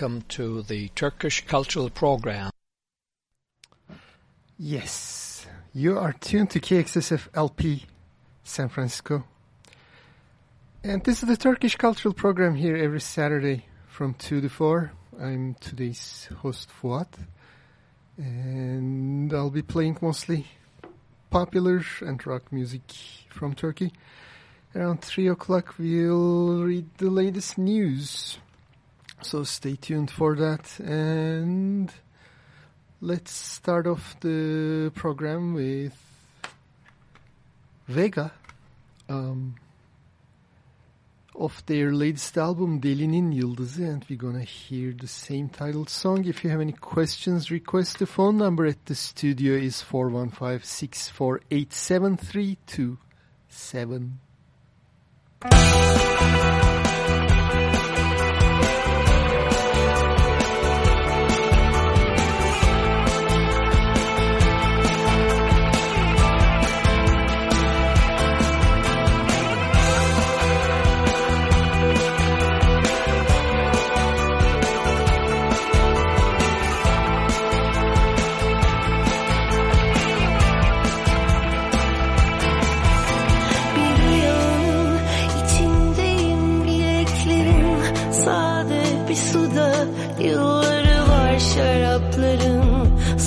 welcome to the Turkish Cultural Program. Yes, you are tuned to KXSF LP San Francisco. And this is the Turkish Cultural Program here every Saturday from 2 to 4. I'm today's host Fuat. And I'll be playing mostly popular and rock music from Turkey. Around 3 o'clock we'll read the latest news. So stay tuned for that. And let's start off the program with Vega. Um, of their latest album Delinin Yıldızı and we're gonna hear the same titled song. If you have any questions, request the phone number at the studio is 415-648-7327.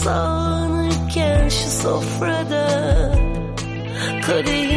Şarapların Sağlanırken şu sofrada Kadehin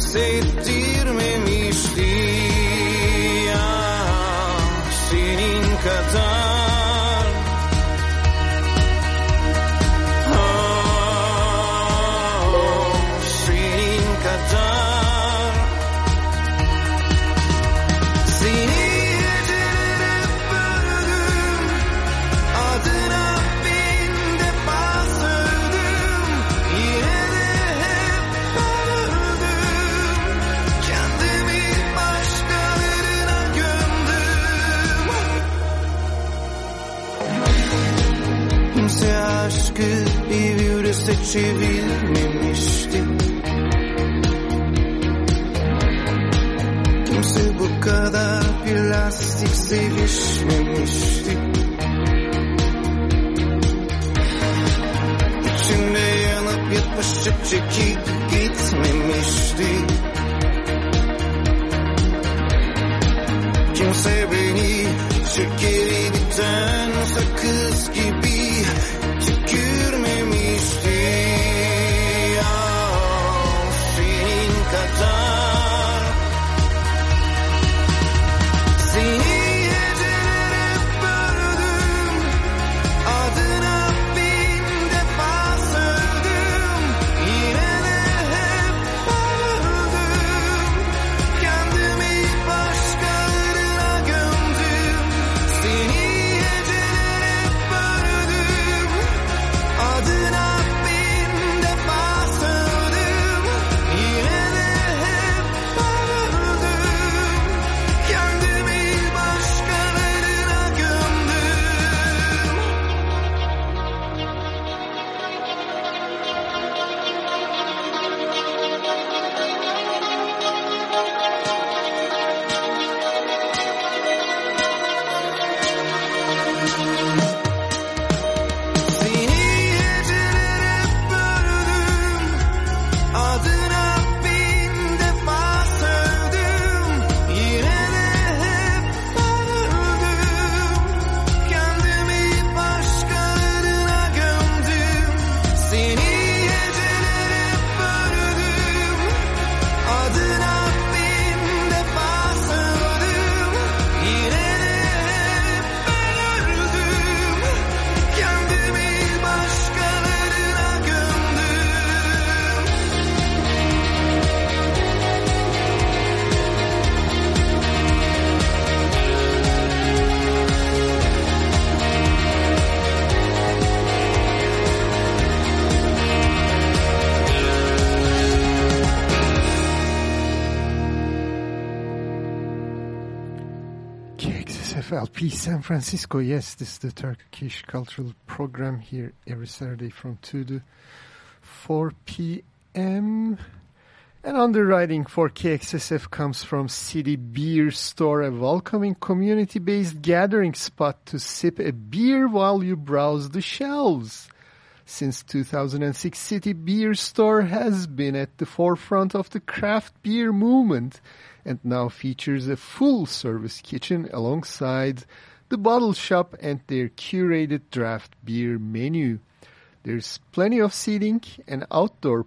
gibi hissettirmemişti virüse çevirmemişti Kimse bu kadar plastik sevişmemişti. İçimde yanıp yapışıp çekip gitmemişti. Kimse beni şekeri biten sakız gibi San Francisco. Yes, this is the Turkish cultural program here every Saturday from 2 to 4 p.m. And underwriting for KXSF comes from City Beer Store, a welcoming community-based gathering spot to sip a beer while you browse the shelves. Since 2006, City Beer Store has been at the forefront of the craft beer movement and now features a full-service kitchen alongside the bottle shop and their curated draft beer menu. There's plenty of seating, an outdoor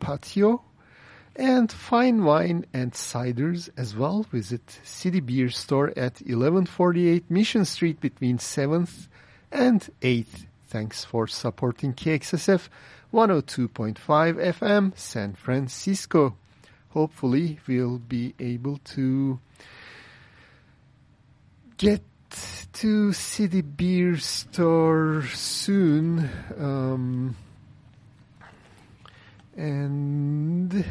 patio, and fine wine and ciders as well. Visit City Beer Store at 1148 Mission Street between 7th and 8th. Thanks for supporting KXSF 102.5 FM San Francisco. Hopefully we'll be able to get to City Beer Store soon. Um, and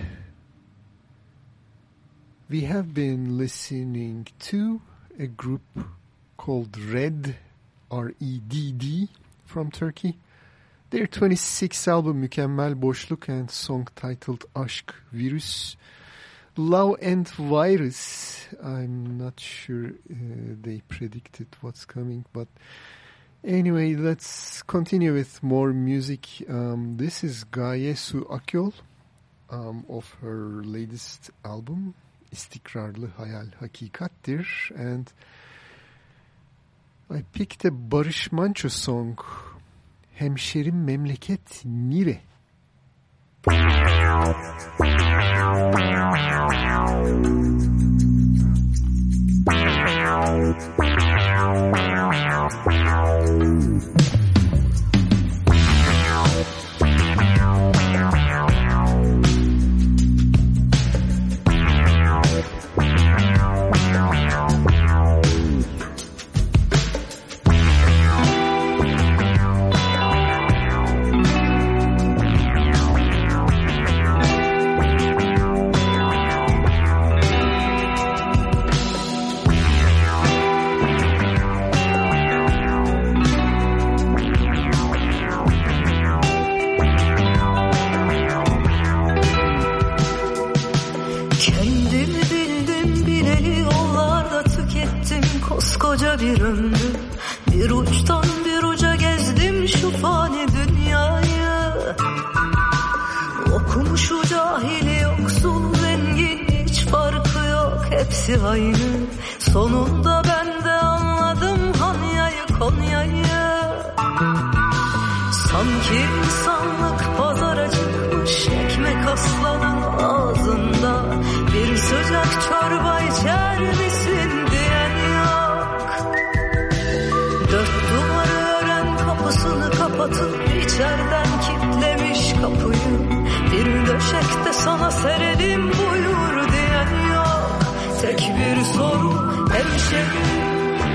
we have been listening to a group called Redd, R-E-D-D, from Turkey. Their 26th album Mükemmel Boşluk and song titled Aşk Virüs Love and Virus. I'm not sure uh, they predicted what's coming, but anyway, let's continue with more music. Um, this is Gaye Su Akyol um, of her latest album, İstikrarlı Hayal Hakikattir, and I picked a Barış Manço song, Hemşerim Memleket Nire. Kendimi aynı sonun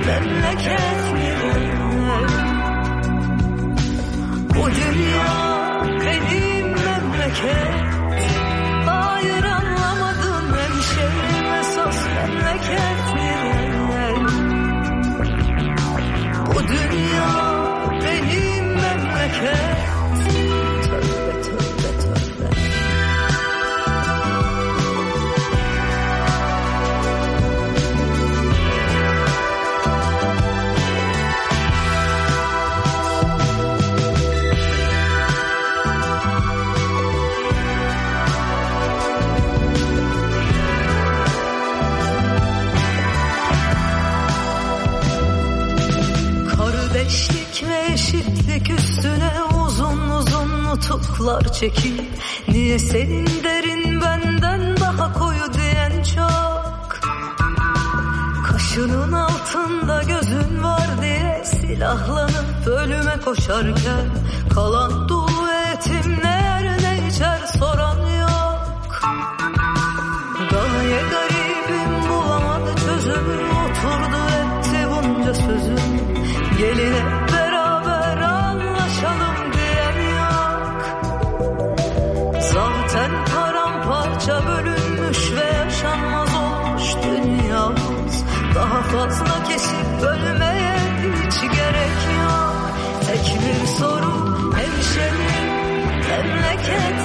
memleket mi? Bu dünya benim memleket. Hayır anlamadım hemşerim esas memleket nereler Bu dünya benim memleket Kardeşlik ve eşitlik üstüne uzun uzun nutuklar çekil Niye senin derin benden daha koyu diyen çok? Kaşının altında gözün var diye silahlanıp ölüme koşarken Kalan dolu etim ne yer ne içer soran yok. Gaye garibim bulamadı çözümü Oturdu etti bunca sözüm. Gelin bölmeye hiç gerek yok. Tek bir soru hemşerim. Memleket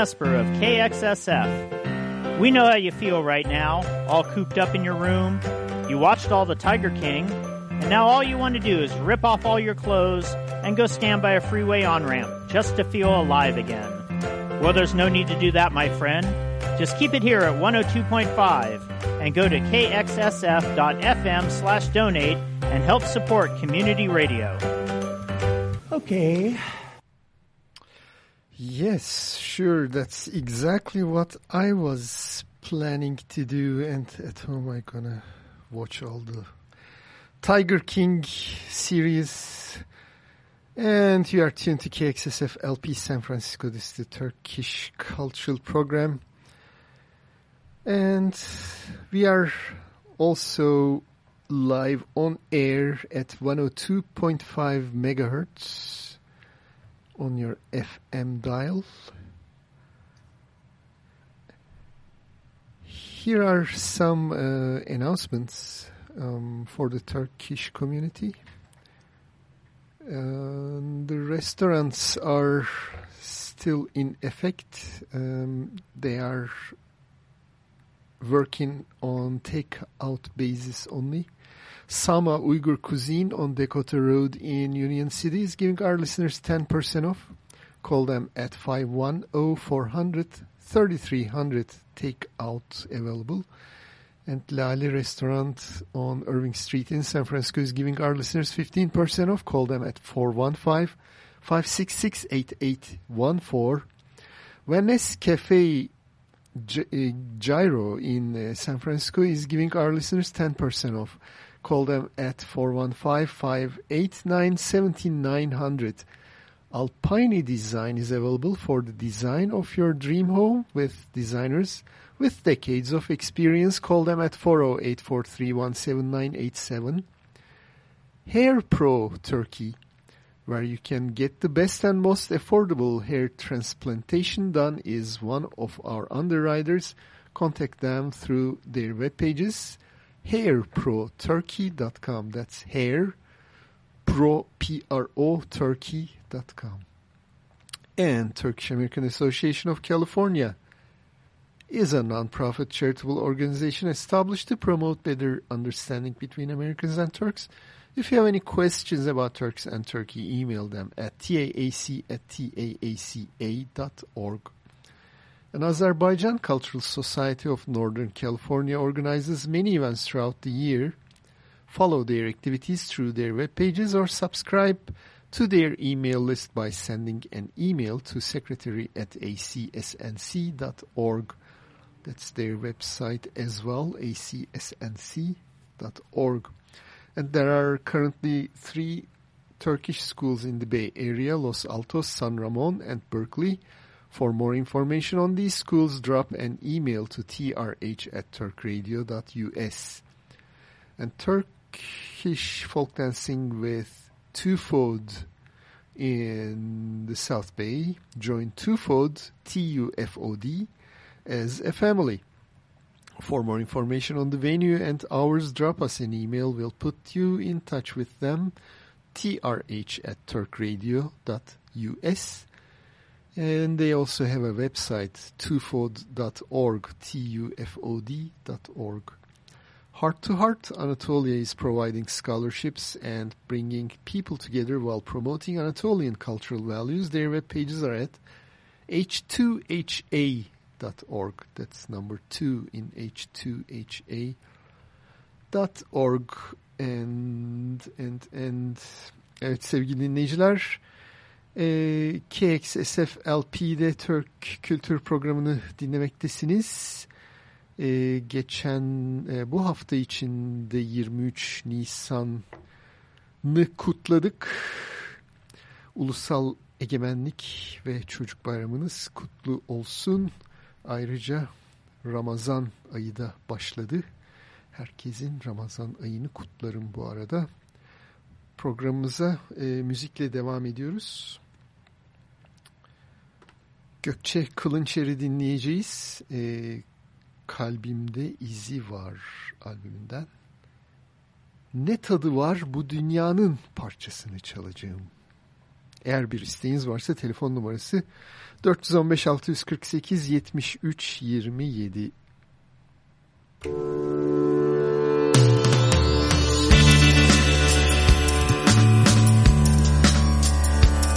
Esper of KXSF. We know how you feel right now, all cooped up in your room. You watched all the Tiger King, and now all you want to do is rip off all your clothes and go stand by a freeway on ramp just to feel alive again. Well, there's no need to do that, my friend. Just keep it here at 102.5 and go to kxsf.fm slash donate and help support community radio. Okay. Yes, sure. That's exactly what I was planning to do. And at home, I'm gonna watch all the Tiger King series. And you are tuned to KXSF LP San Francisco. This is the Turkish Cultural Program. And we are also live on air at 102.5 megahertz on your FM dial. Here are some uh, announcements um, for the Turkish community. And the restaurants are still in effect. Um, they are working on take-out basis only. Sama Uyghur Cuisine on Decoto Road in Union City is giving our listeners 10% off. Call them at 510-400-3300. Take-out available. And Lale Restaurant on Irving Street in San Francisco is giving our listeners 15% off. Call them at 415-566-8814. Venice Cafe Gy- uh, Gyro in uh, San Francisco is giving our listeners 10% off. Call them at 415-589-7900. Alpine Design is available for the design of your dream home with designers with decades of experience. Call them at 408-431-7987. Hair Pro Turkey, where you can get the best and most affordable hair transplantation done is one of our underwriters. Contact them through their web pages, hairproturkey.com. That's hair, pro, turkey.com. And Turkish American Association of California is a non-profit charitable organization established to promote better understanding between Americans and Turks. If you have any questions about Turks and Turkey, email them at taac at taaca.org. An Azerbaijan Cultural Society of Northern California organizes many events throughout the year. Follow their activities through their web pages or subscribe to their email list by sending an email to secretary at acsnc.org. That's their website as well, acsnc.org. And there are currently three Turkish schools in the Bay Area, Los Altos, San Ramon, and Berkeley. For more information on these schools, drop an email to trh at turkradio.us. And Turkish folk dancing with Tufod in the South Bay. Join Tufod, T-U-F-O-D, as a family. For more information on the venue and hours, drop us an email. We'll put you in touch with them. trh at turkradio.us. And they also have a website, tufod.org, T-U-F-O-D.org. Heart to Heart, Anatolia is providing scholarships and bringing people together while promoting Anatolian cultural values. Their web pages are at h2ha.org. That's number two in h2ha dot org and and and uh, evet sevgili dinleyiciler e, KXSFLP'de Türk Kültür Programı'nı dinlemektesiniz. E, geçen e, bu hafta içinde 23 Nisan'ı kutladık. Ulusal Egemenlik ve Çocuk Bayramınız kutlu olsun. Ayrıca Ramazan ayı da başladı. Herkesin Ramazan ayını kutlarım bu arada. Programımıza e, müzikle devam ediyoruz. Gökçe Kılınçer'i dinleyeceğiz. E, Kalbimde izi var albümünden. Ne tadı var bu dünyanın parçasını çalacağım. Eğer bir isteğiniz varsa telefon numarası 415 648 73 27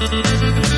Bu dünya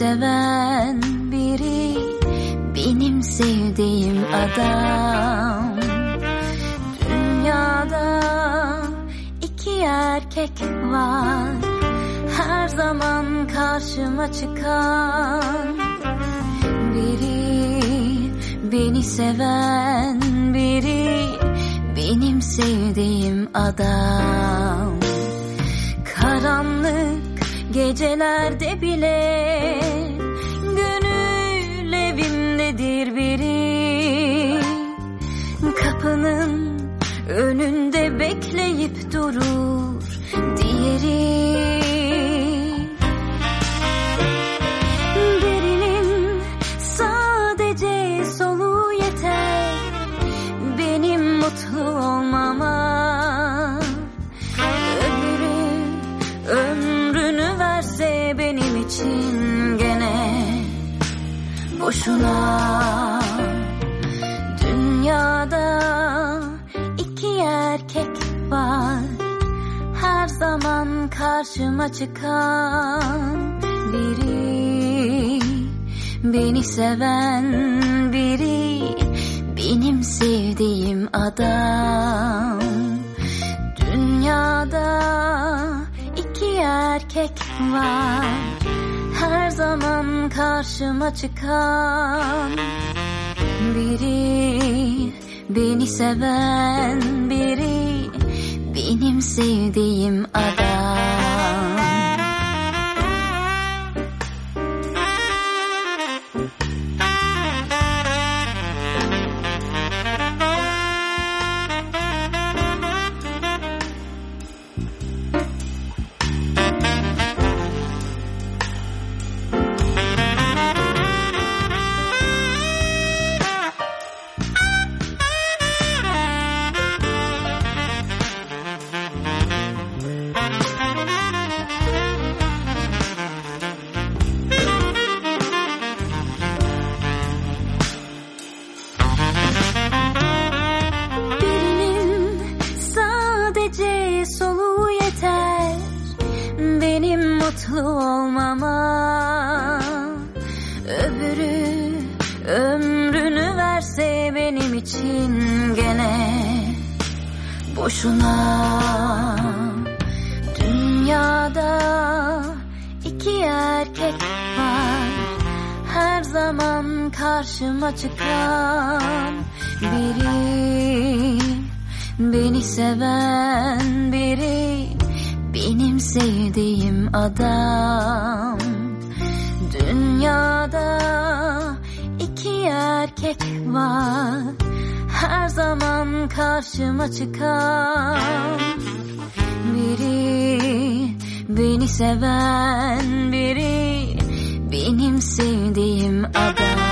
seven biri benim sevdiğim adam. Dünyada iki erkek var her zaman karşıma çıkan. Biri beni seven biri benim sevdiğim adam. Karanlık gecelerde bile boşuna Dünyada iki erkek var. Her zaman karşıma çıkan biri. Beni seven biri. Benim sevdiğim adam. karşıma çıkan biri Beni seven biri Benim sevdiğim karşıma çıkan biri Beni seven biri Benim sevdiğim adam.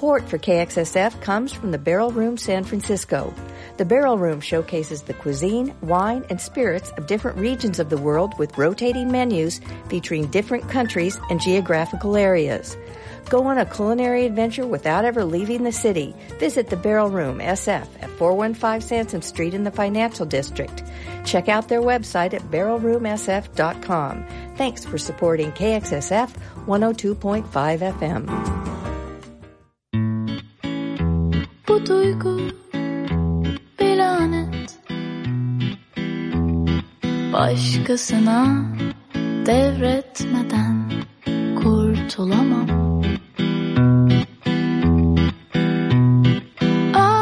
Support for KXSF comes from the Barrel Room San Francisco. The Barrel Room showcases the cuisine, wine, and spirits of different regions of the world with rotating menus featuring different countries and geographical areas. Go on a culinary adventure without ever leaving the city. Visit the Barrel Room SF at 415 Sansome Street in the Financial District. Check out their website at barrelroomsf.com. Thanks for supporting KXSF 102.5 FM. Bu duygu bir lanet. Başkasına devretmeden kurtulamam. Aa,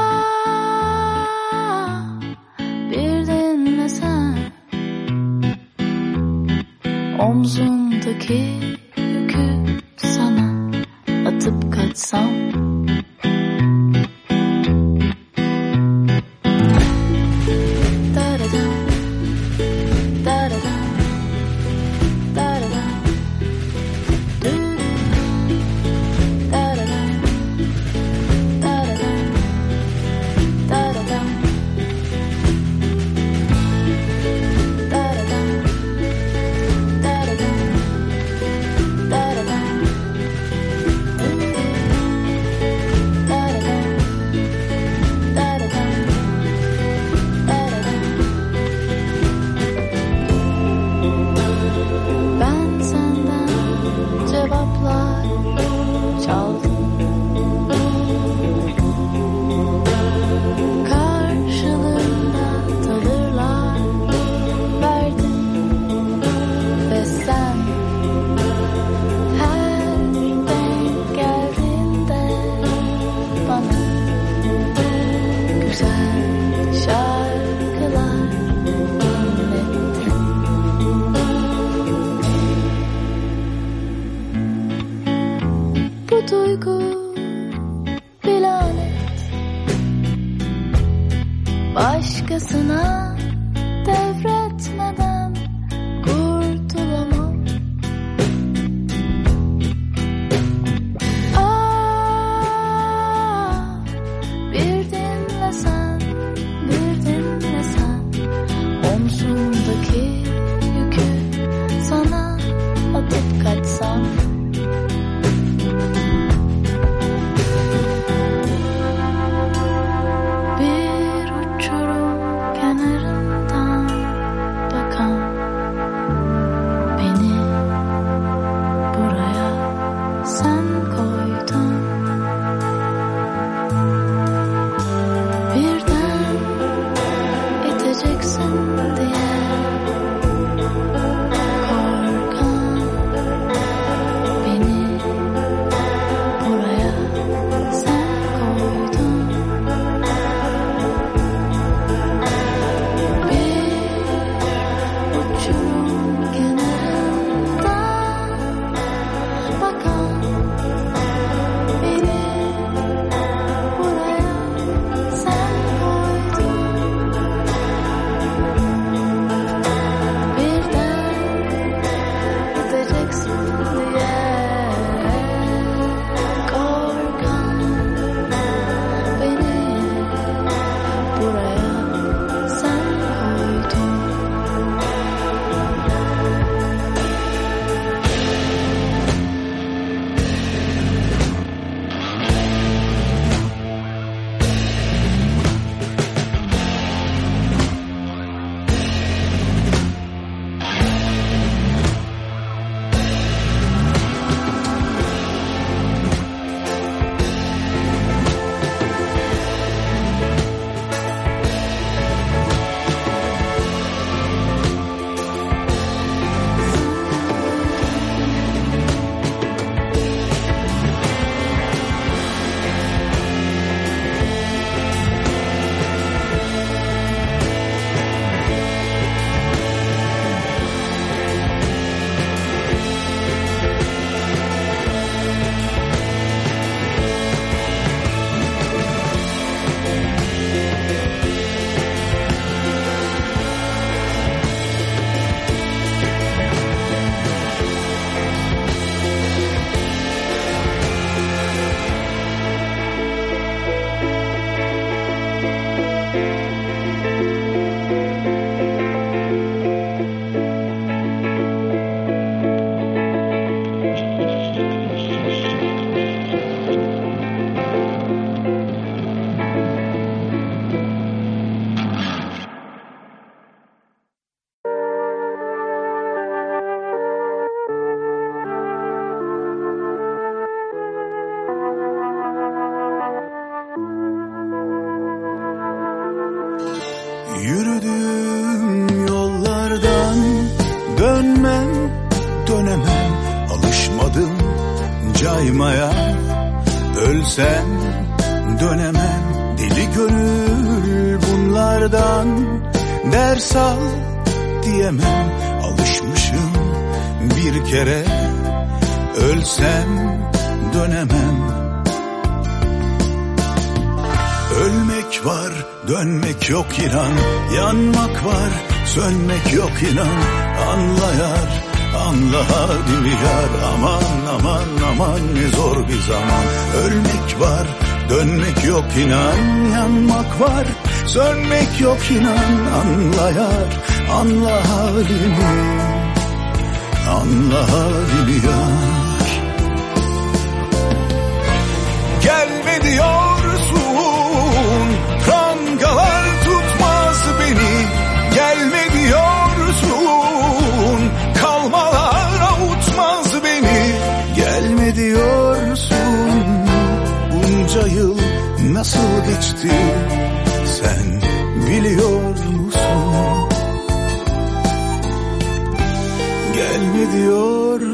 inan Anlayar, anla halimi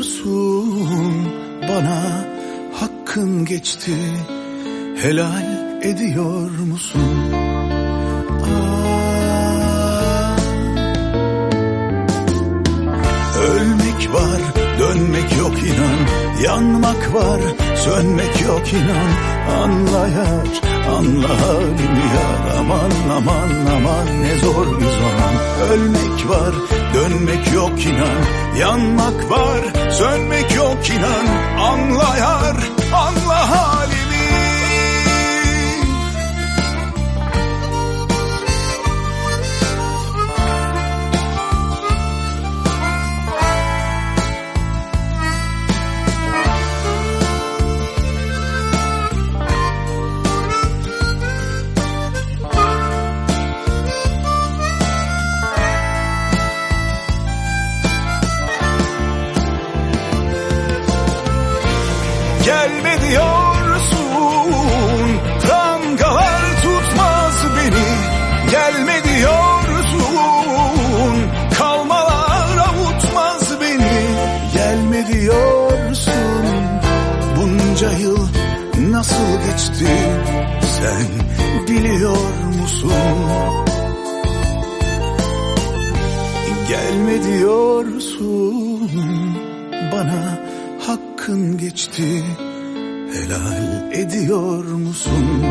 diyorsun Bana hakkın geçti. Helal ediyor musun? Aa, ölmek var, dönmek yok inan, yanmak var, sönmek yok inan, anlayar, anla halimi yar, aman aman aman ne zor bir zaman, ölmek var, dönmek yok inan, yanmak var, sönmek yok inan, anla nasıl geçti? Sen biliyor musun? Gelme diyorsun Bana hakkın geçti. Helal ediyor musun?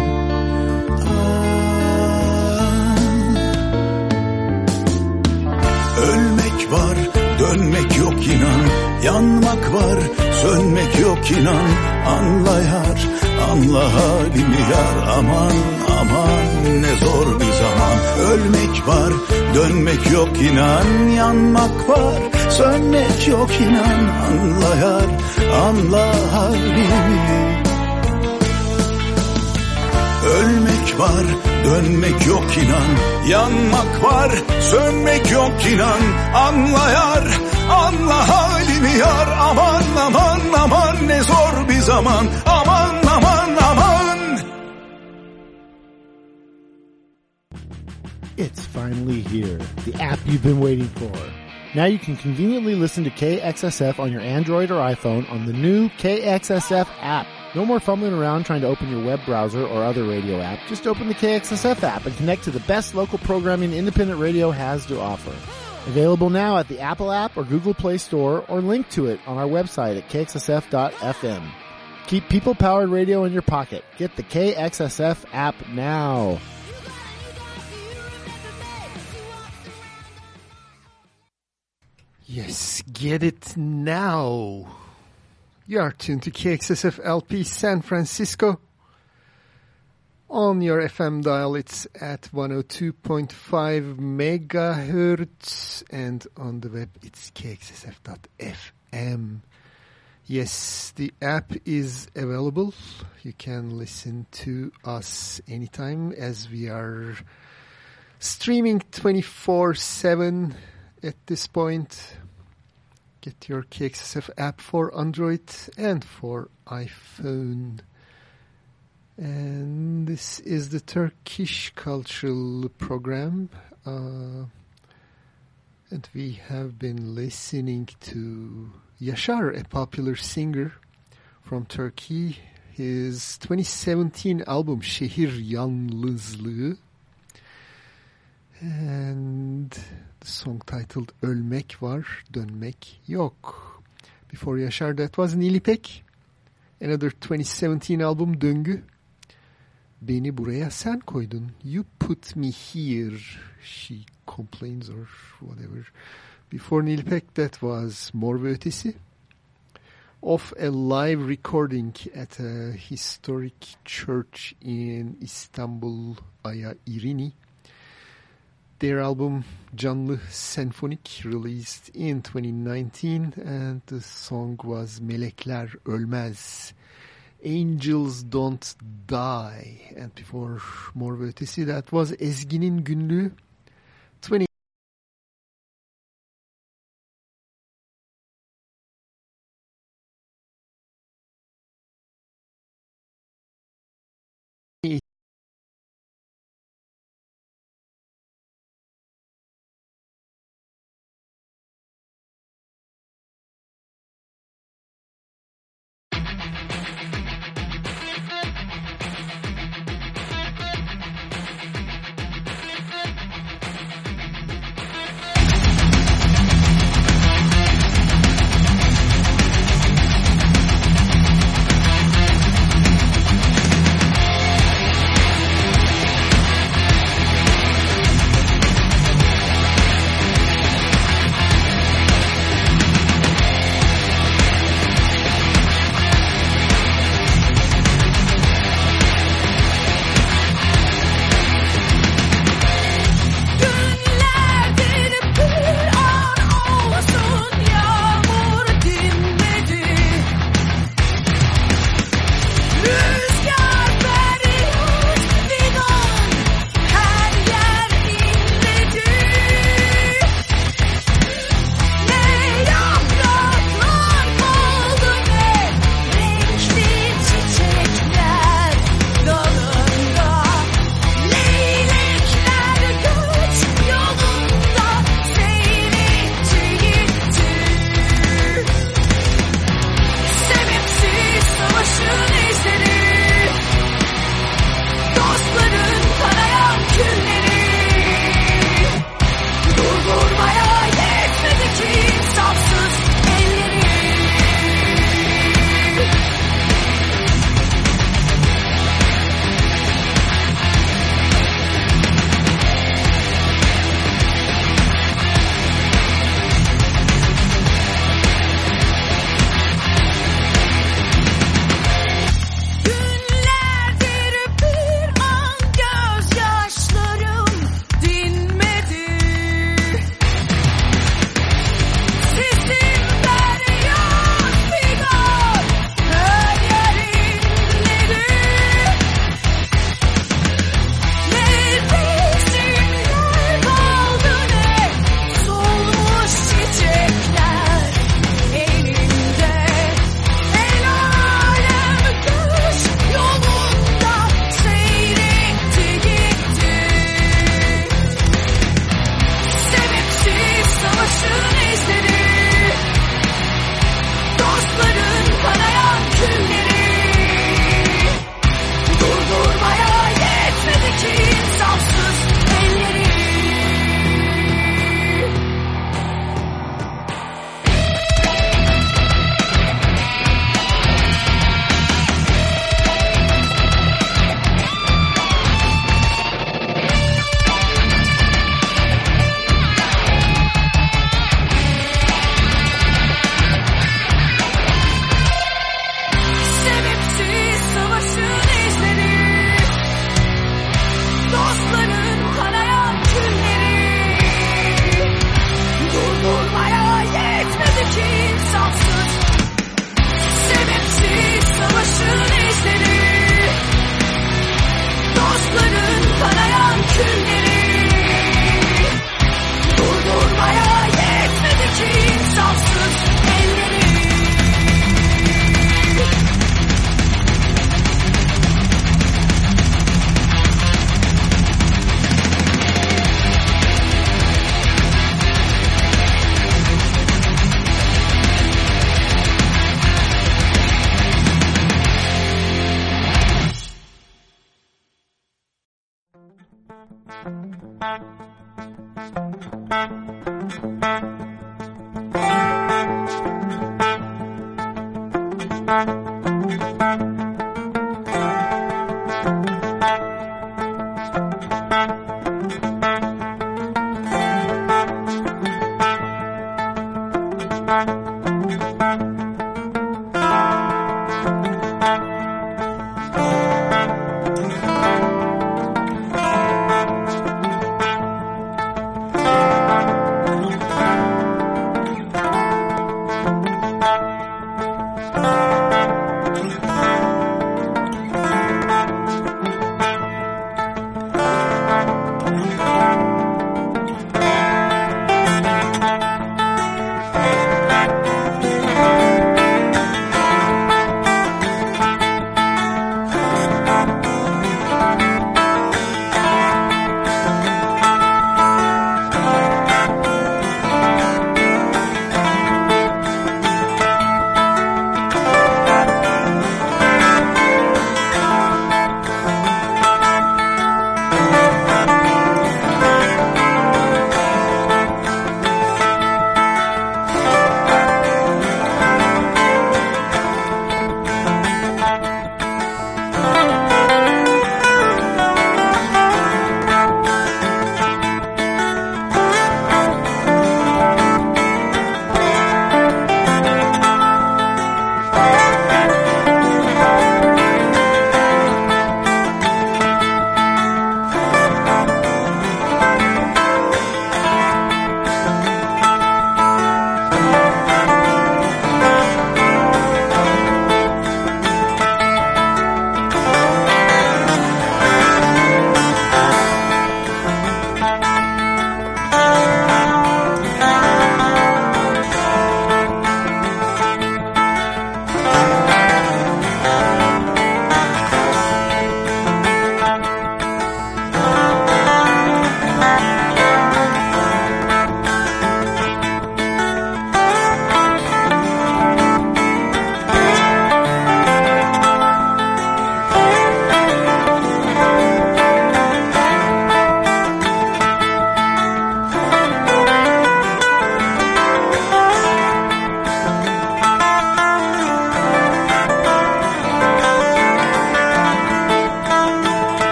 Aa, ölmek var, dönmek yok inan, yanmak var, sönmek yok inan, anlayar, anla halimi yar, aman aman ne zor bir zaman. Ölmek var, dönmek yok inan, yanmak var, sönmek yok inan, anlayar, anla halimi. Ölmek var, dönmek yok inan, yanmak var, sönmek yok inan, anlayar, anla halimi yar, aman aman aman ne zor bir zaman, finally here, the app you've been waiting for. Now you can conveniently listen to KXSF on your Android or iPhone on the new KXSF app. No more fumbling around trying to open your web browser or other radio app. Just open the KXSF app and connect to the best local programming independent radio has to offer. Available now at the Apple app or Google Play Store or link to it on our website at kxsf.fm. Keep people powered radio in your pocket. Get the KXSF app now. Yes, get it now. You are tuned to KXSF LP San Francisco. On your FM dial, it's at 102.5 megahertz, and on the web, it's kxsf.fm. Yes, the app is available. You can listen to us anytime as we are streaming 24-7 at this point. Get your KXSF app for Android and for iPhone. And this is the Turkish cultural program. Uh, and we have been listening to Yaşar, a popular singer from Turkey. His 2017 album Şehir Yalnızlığı. And the song titled Ölmek var, dönmek yok. Before Yaşar that was Nilipek. Another 2017 album Döngü. Beni buraya sen koydun. You put me here. She complains or whatever. Before Nilpek that was Mor ve Ötesi. Of a live recording at a historic church in Istanbul, Aya Irini. Their album Canlı Senfonik released in 2019 and the song was Melekler Ölmez. Angels Don't Die. And before more Mor ve Ötesi that was Ezginin Günlüğü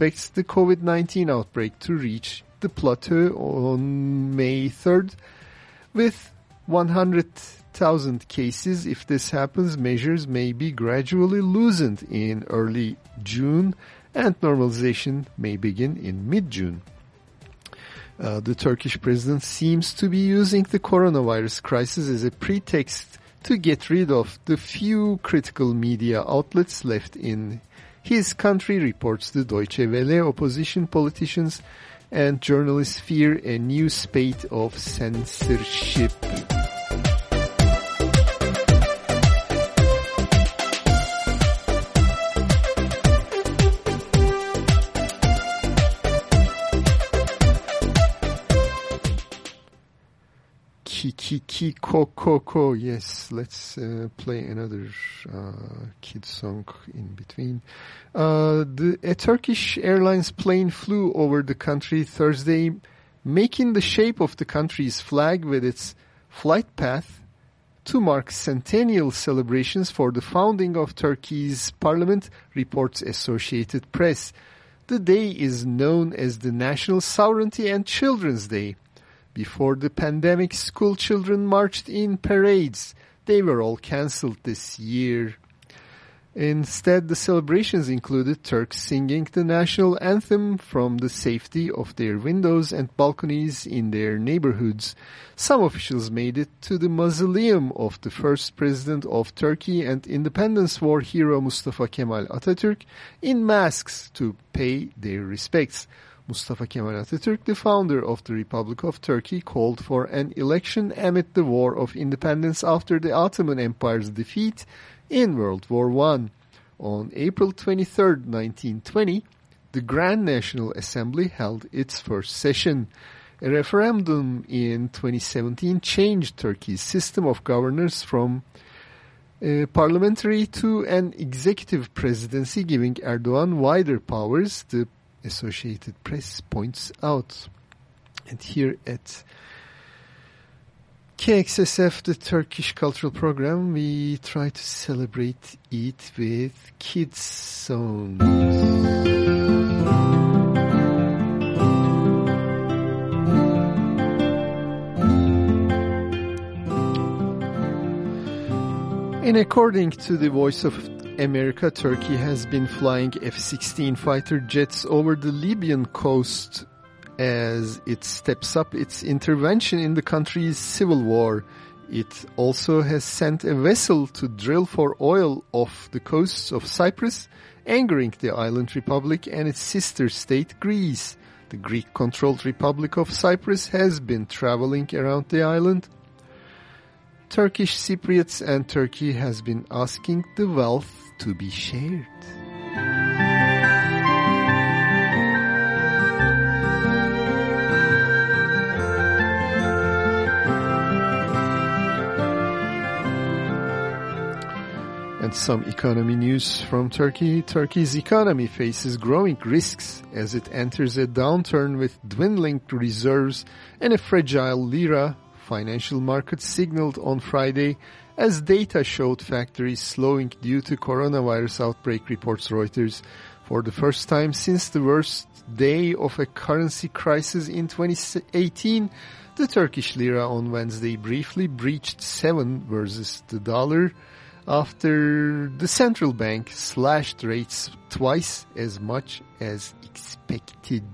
expects the COVID-19 outbreak to reach the plateau on May 3rd with 100,000 cases. If this happens, measures may be gradually loosened in early June and normalization may begin in mid-June. Uh, the Turkish president seems to be using the coronavirus crisis as a pretext to get rid of the few critical media outlets left in his country, reports the Deutsche Welle. Opposition politicians and journalists fear a new spate of censorship. Kiki Koko. Yes, let's uh, play another uh, kid song in between. Uh, the, a Turkish Airlines plane flew over the country Thursday, making the shape of the country's flag with its flight path to mark centennial celebrations for the founding of Turkey's parliament, reports Associated Press. The day is known as the National Sovereignty and Children's Day. Before the pandemic, school children marched in parades. They were all cancelled this year. Instead, the celebrations included Turks singing the national anthem from the safety of their windows and balconies in their neighborhoods. Some officials made it to the mausoleum of the first president of Turkey and independence war hero Mustafa Kemal Atatürk in masks to pay their respects. Mustafa Kemal Atatürk, the founder of the Republic of Turkey, called for an election amid the War of Independence after the Ottoman Empire's defeat in World War I. On April 23, 1920, the Grand National Assembly held its first session. A referendum in 2017 changed Turkey's system of governance from uh, parliamentary to an executive presidency, giving Erdogan wider powers, the Associated Press points out. And here at KXSF, the Turkish cultural program, we try to celebrate it with kids songs. And according to the Voice of America, Turkey has been flying F-16 fighter jets over the Libyan coast as it steps up its intervention in the country's civil war. It also has sent a vessel to drill for oil off the coasts of Cyprus, angering the island republic and its sister state Greece. The Greek-controlled Republic of Cyprus has been traveling around the island Turkish Cypriots and Turkey has been asking the wealth to be shared. And some economy news from Turkey. Turkey's economy faces growing risks as it enters a downturn with dwindling reserves and a fragile lira financial markets signaled on Friday as data showed factories slowing due to coronavirus outbreak, reports Reuters. For the first time since the worst day of a currency crisis in 2018, the Turkish lira on Wednesday briefly breached 7 versus the dollar after the central bank slashed rates twice as much as expected.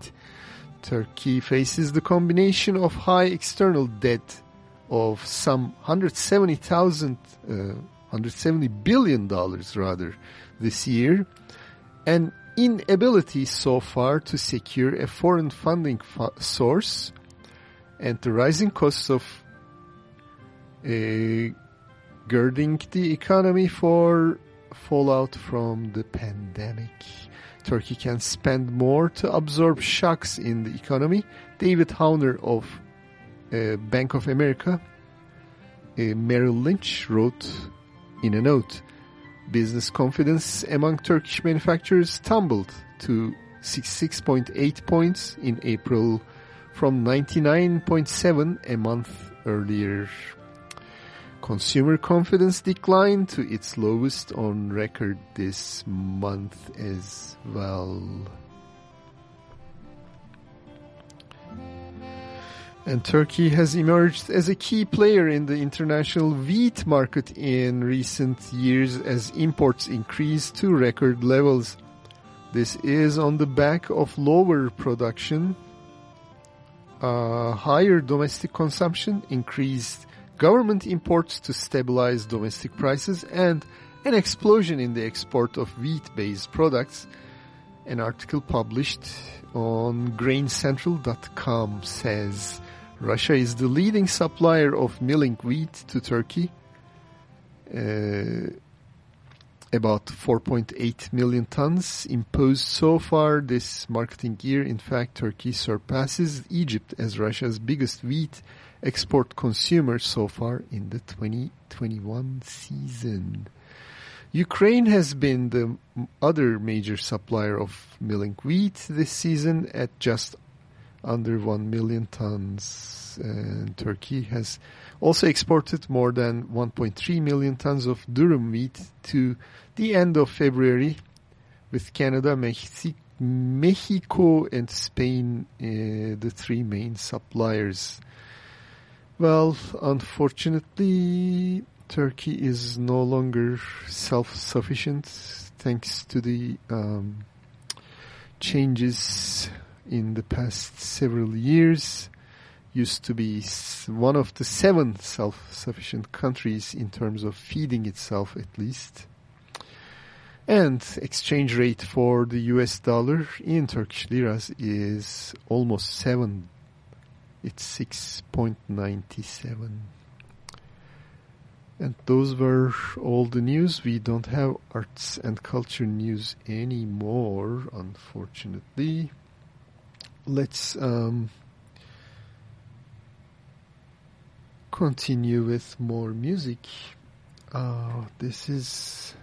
Turkey faces the combination of high external debt of some 170,000, uh, 170 billion dollars rather this year, and inability so far to secure a foreign funding fu source, and the rising costs of uh, girding the economy for fallout from the pandemic. Turkey can spend more to absorb shocks in the economy. David Hauner of uh, Bank of America, uh, Merrill Lynch wrote in a note, business confidence among Turkish manufacturers tumbled to 66.8 points in April from 99.7 a month earlier. Consumer confidence declined to its lowest on record this month as well. And Turkey has emerged as a key player in the international wheat market in recent years as imports increase to record levels. This is on the back of lower production, uh, higher domestic consumption, increased government imports to stabilize domestic prices, and an explosion in the export of wheat-based products. An article published on graincentral.com says Russia is the leading supplier of milling wheat to Turkey. Uh, about 4.8 million tons imposed so far this marketing year. In fact, Turkey surpasses Egypt as Russia's biggest wheat export consumer so far in the 2021 season. Ukraine has been the other major supplier of milling wheat this season at just under 1 million tons. And Turkey has also exported more than 1.3 million tons of durum wheat to the end of February, with Canada, Mexi Mexico, and Spain uh, the three main suppliers. Well, unfortunately, Turkey is no longer self-sufficient thanks to the um, changes in the past several years used to be one of the seven self-sufficient countries in terms of feeding itself at least. And exchange rate for the US dollar in Turkish liras is almost 7. It's 6.97. And those were all the news. We don't have arts and culture news anymore, unfortunately let's um, continue with more music. Uh, this is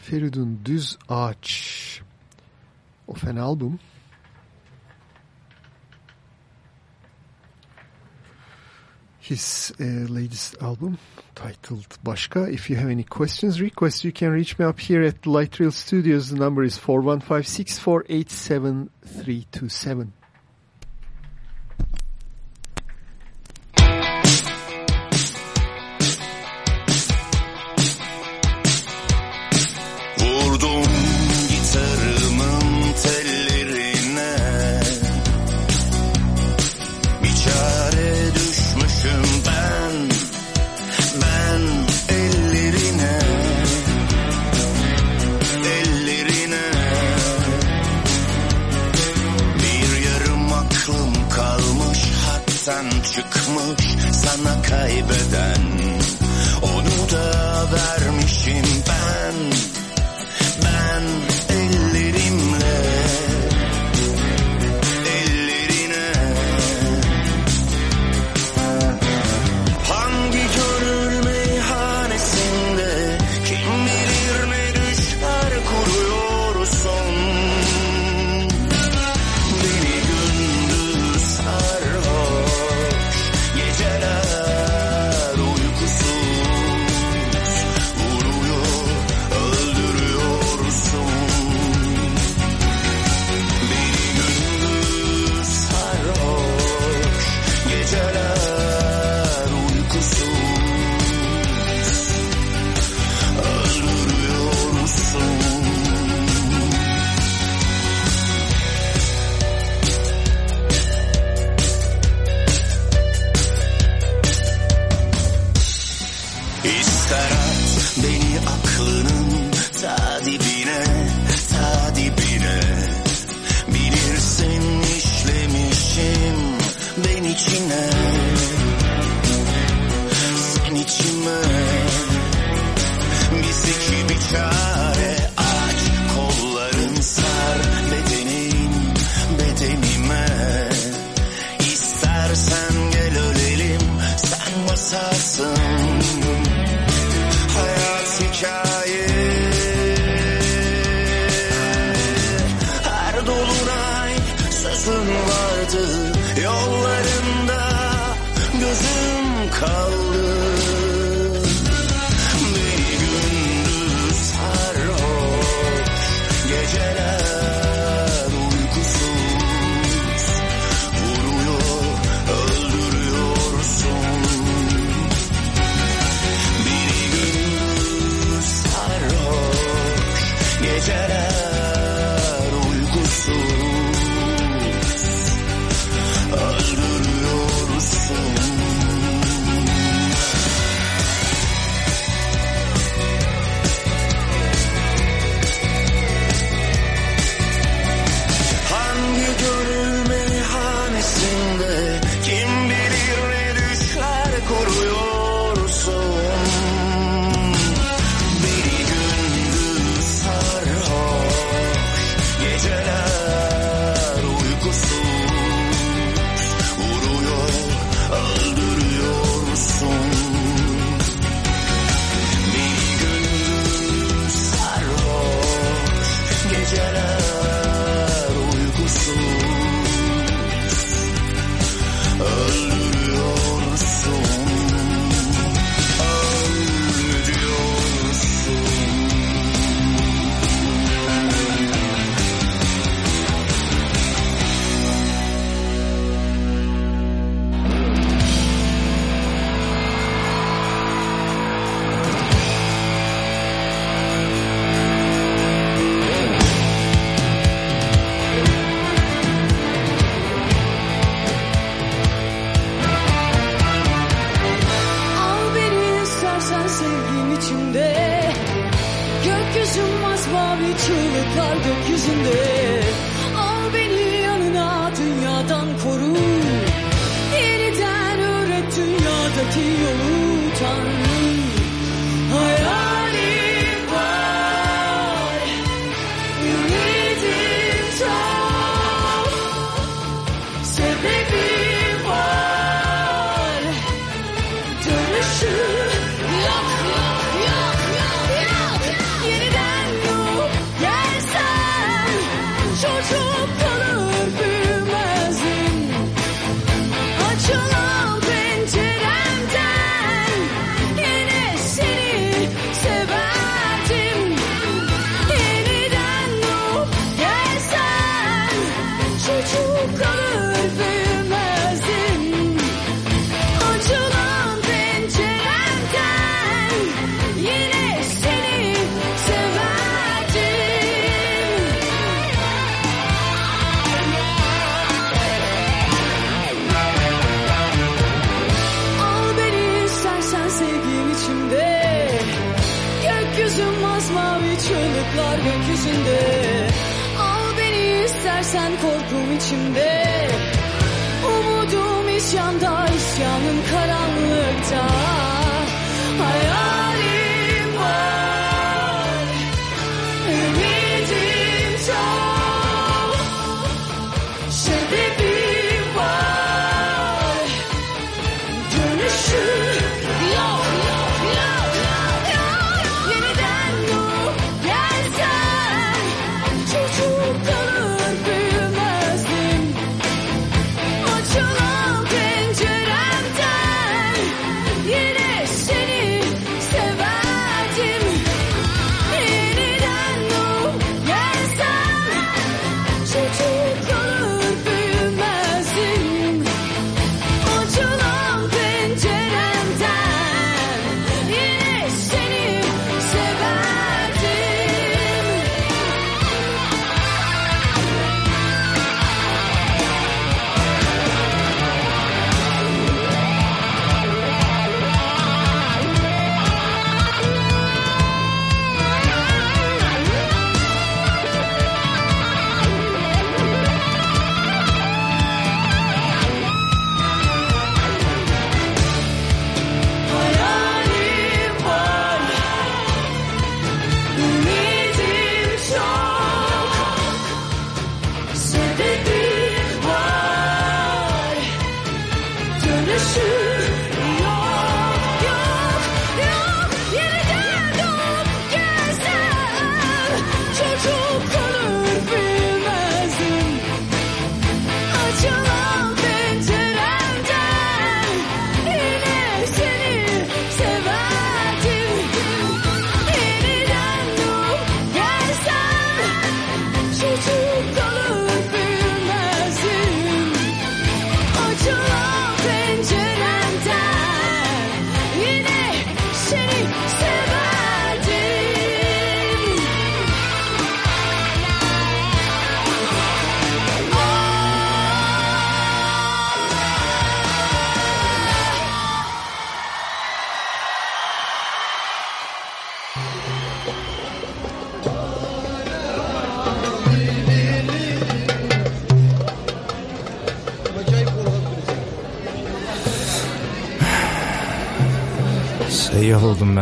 Feridun Düz Ağaç of an album. His uh, latest album titled Başka. If you have any questions, requests, you can reach me up here at Light Rail Studios. The number is 415 çıkmış sana kaybeden Onu da vermişim yalnızım kaldım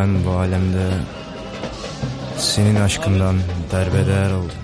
ben bu alemde Senin aşkından derbeder oldum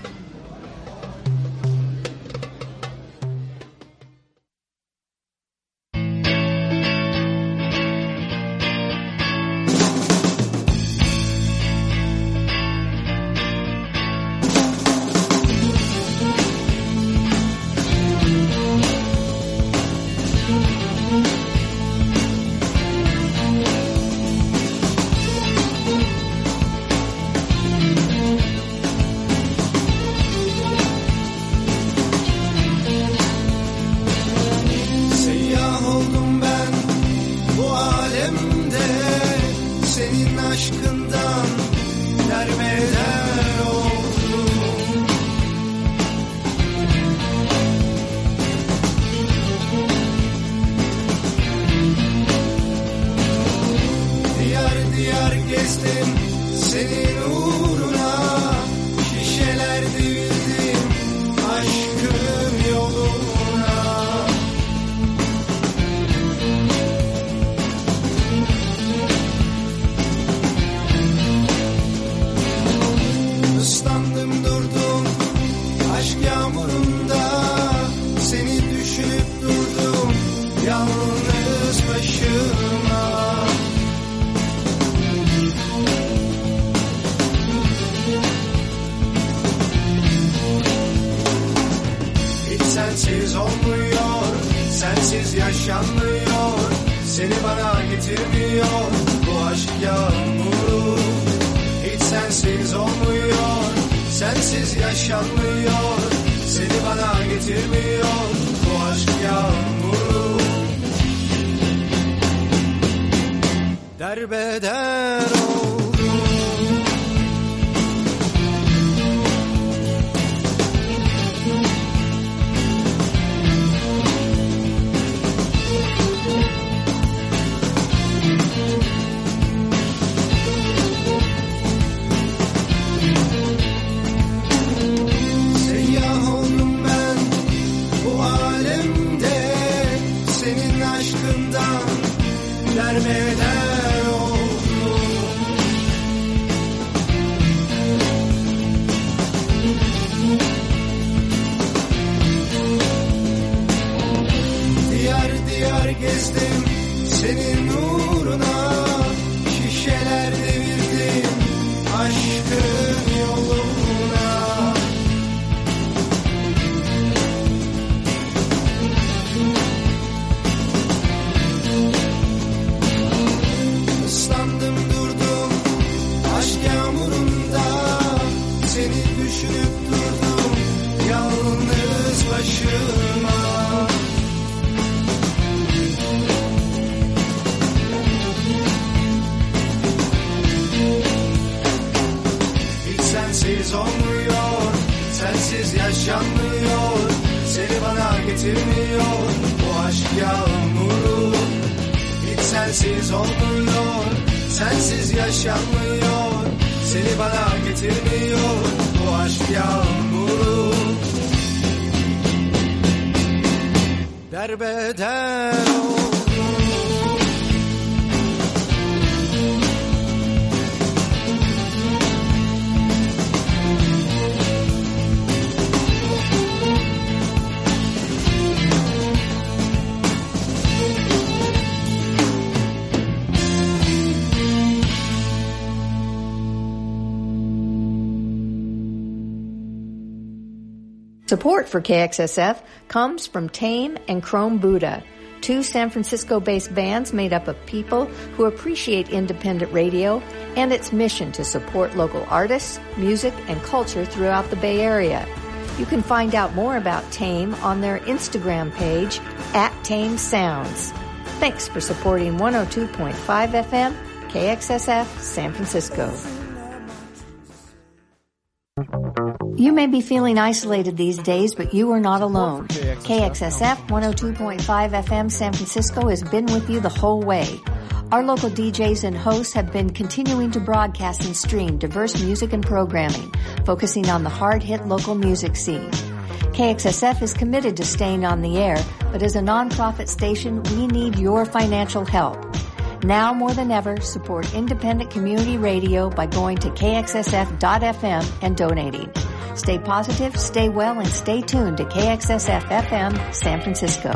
derbeder Support for KXSF comes from Tame and Chrome Buddha, two San Francisco based bands made up of people who appreciate independent radio and its mission to support local artists, music, and culture throughout the Bay Area. You can find out more about Tame on their Instagram page at Tame Sounds. Thanks for supporting 102.5 FM, KXSF, San Francisco. You may be feeling isolated these days, but you are not alone. KXSF 102.5 FM San Francisco has been with you the whole way. Our local DJs and hosts have been continuing to broadcast and stream diverse music and programming, focusing on the hard hit local music scene. KXSF is committed to staying on the air, but as a nonprofit station, we need your financial help. Now more than ever, support independent community radio by going to kxsf.fm and donating. Stay positive, stay well, and stay tuned to KXSF FM San Francisco.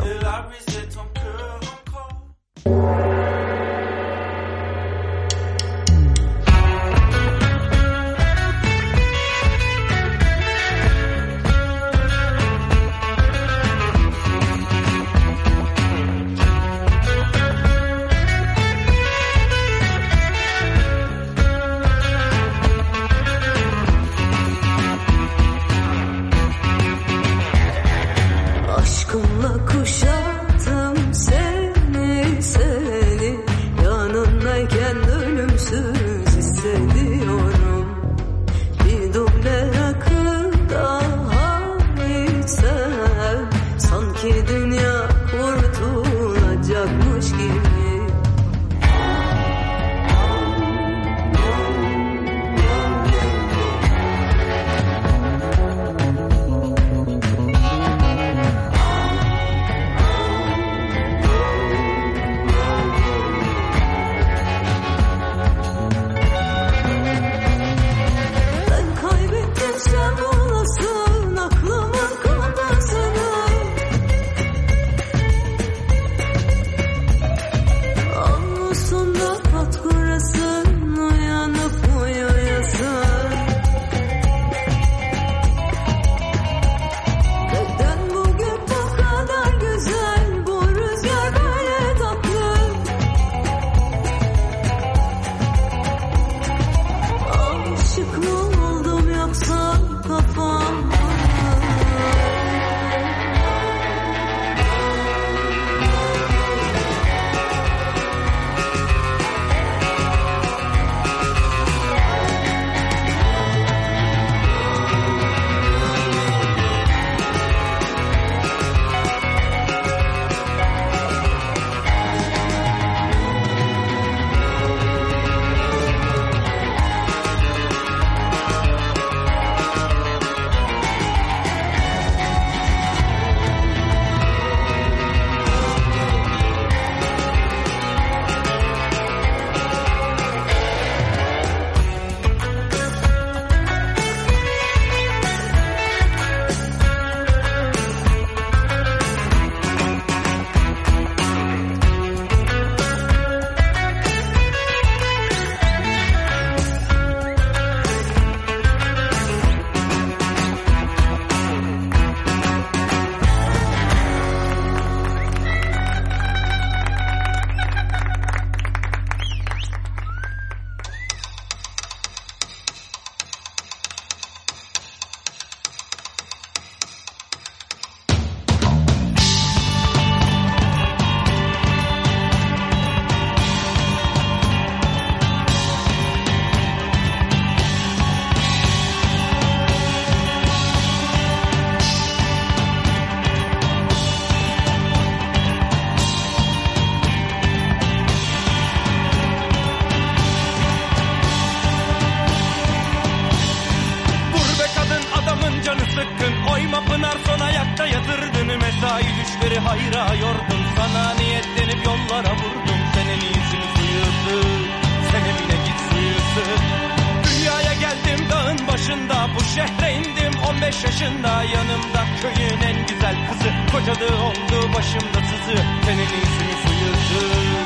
şehre indim. 15 yaşında yanımda köyün en güzel kızı. Kocadı oldu başımda sızı. Tenini yüzümü sıyırdı.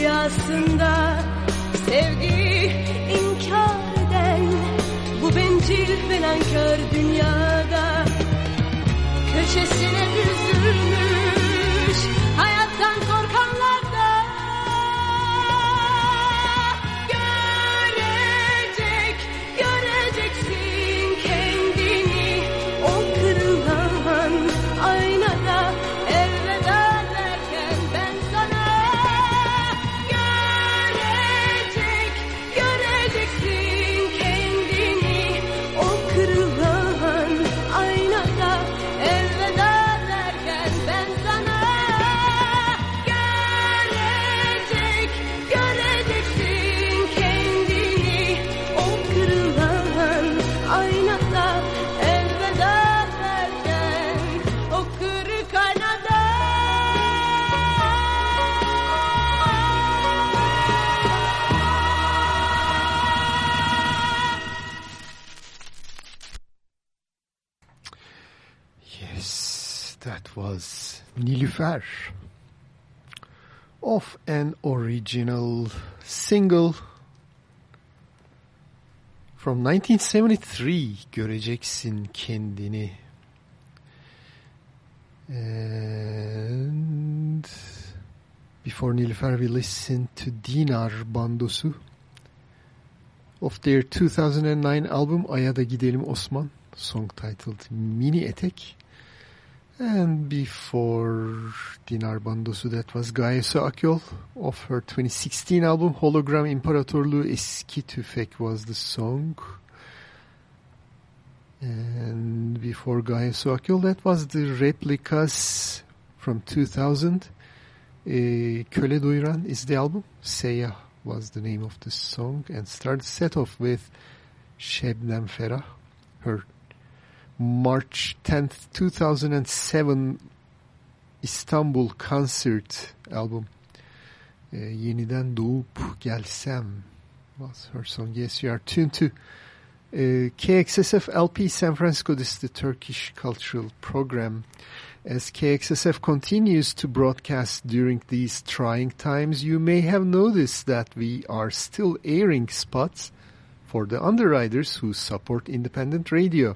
rüyasında sevgi inkar eden bu bencil felankar dünyada köşesine düzülmüş Nilüfer of an original single from 1973 göreceksin kendini. And before Nilüfer we listened to Dinar Bandosu of their 2009 album Ay'a da Gidelim Osman song titled Mini Etek. And before Dinar Bandosu that was Gaye Akyol of her 2016 album Hologram İmparatorluğu Eski Tüfek was the song. And before Gaye Akyol that was the Replikas from 2000. Uh, Köle Doyuran is the album. Seyyah was the name of the song and started set off with Şebnem Ferah, her March 10th, 2007 İstanbul concert album. Uh, Yeniden Doğup Gelsem was her song. Yes, you are tuned to uh, KXSF LP San Francisco. This is the Turkish cultural program. As KXSF continues to broadcast during these trying times, you may have noticed that we are still airing spots for the underwriters who support independent radio.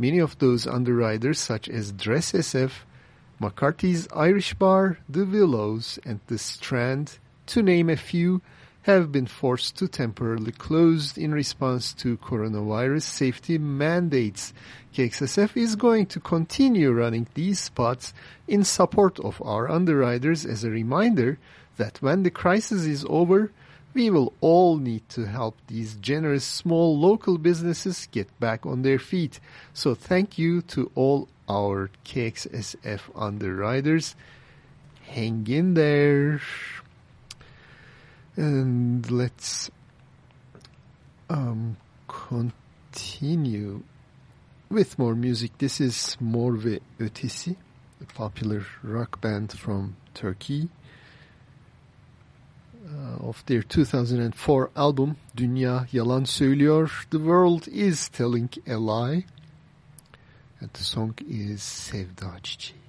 Many of those underwriters, such as Dress SF, McCarthy's Irish Bar, The Willows, and The Strand, to name a few, have been forced to temporarily close in response to coronavirus safety mandates. KXSF is going to continue running these spots in support of our underwriters as a reminder that when the crisis is over, we will all need to help these generous small local businesses get back on their feet. So thank you to all our KXSF underwriters. Hang in there. And let's um, continue with more music. This is Mor ve Ötesi, a popular rock band from Turkey. Of their 2004 album Dünya Yalan Söylüyor, The World is Telling a Lie. And the song is Sevda Çiçeği.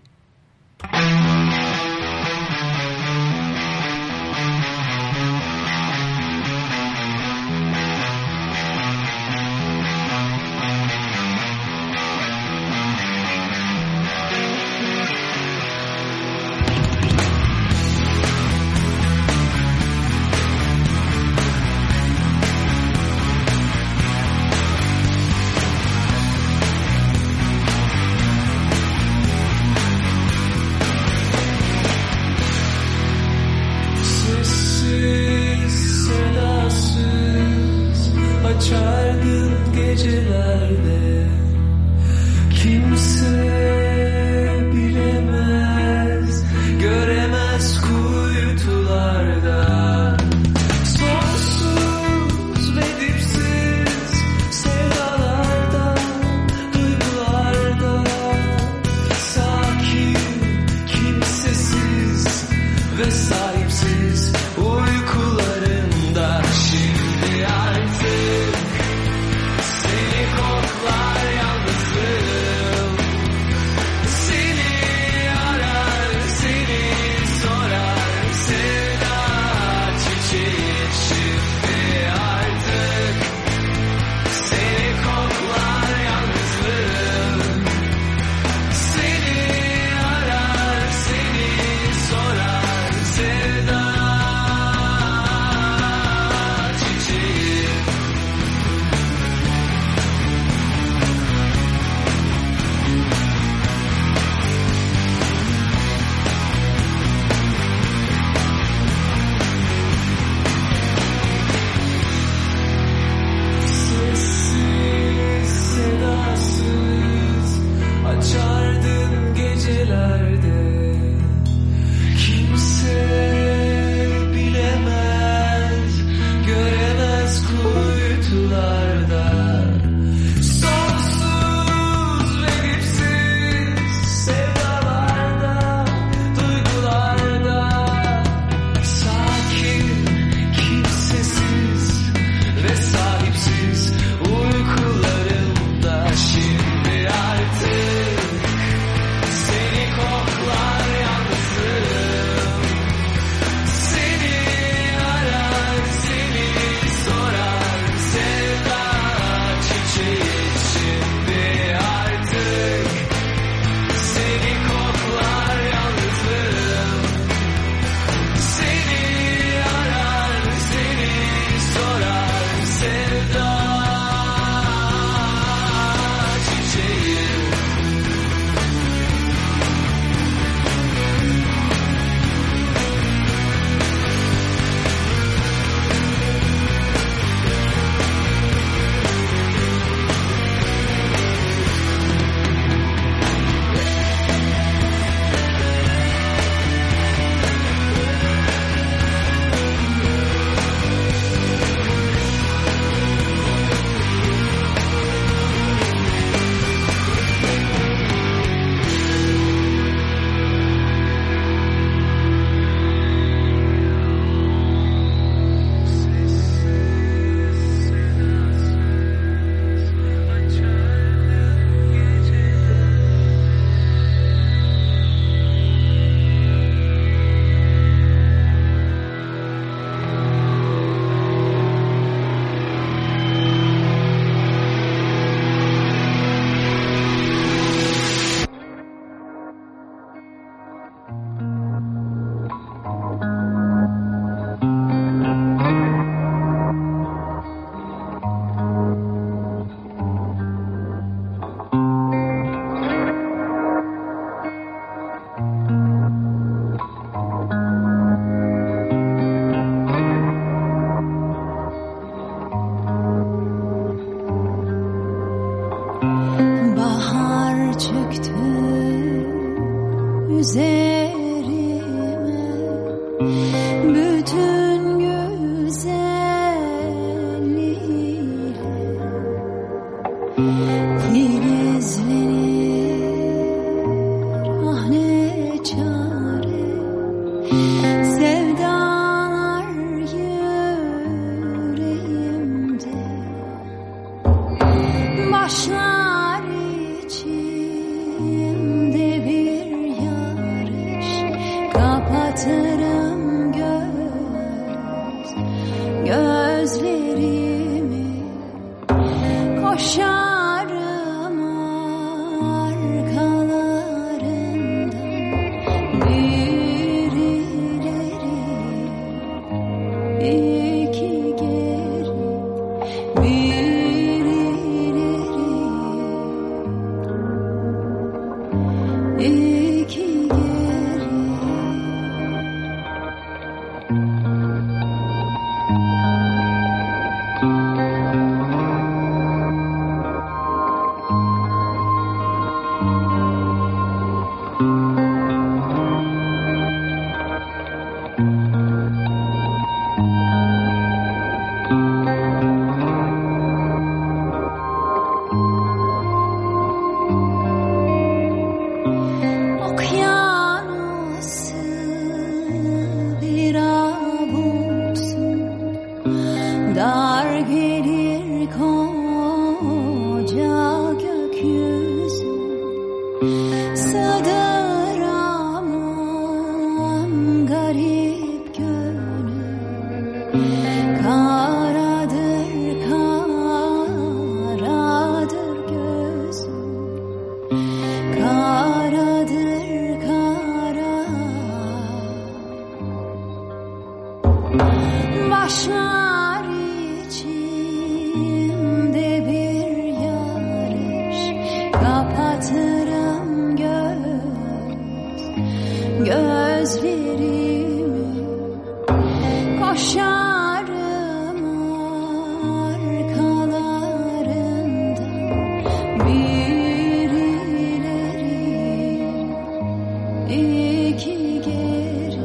İki geri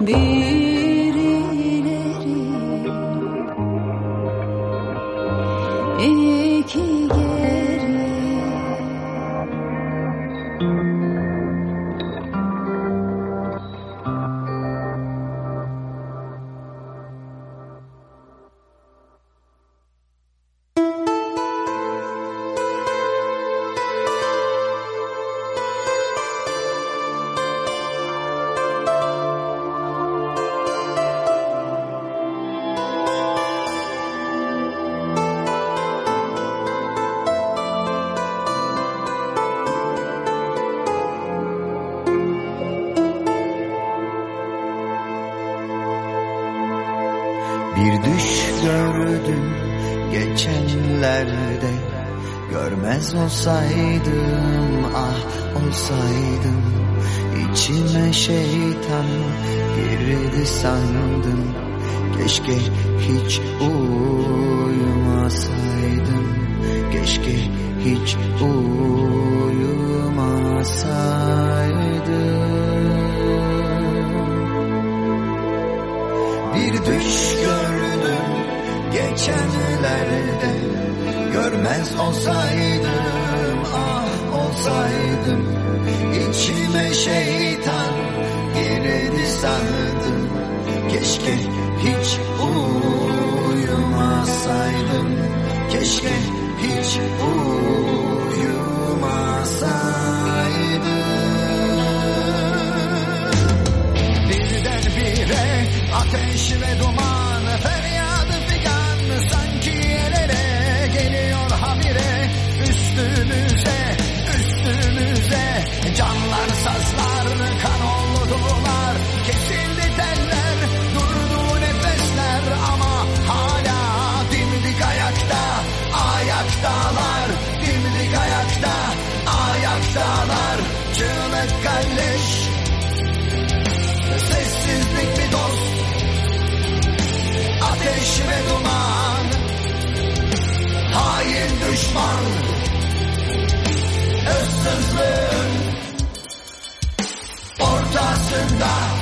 bir Keşke hiç uyumasaydım. Keşke hiç uyumasaydım. Bir düş gördüm geçenlerde. Görmez olsaydım ah olsaydım. İçime şeytan girdi sandım Keşke hiç uyumasaydım. Keşke hiç uyumasaydım. Birdenbire ateş ve duman Feryadı figan sanki el ele Geliyor habire. Üstümüze Üstümüze Canlar sazlar Mann ist in Wien und das in Nacht.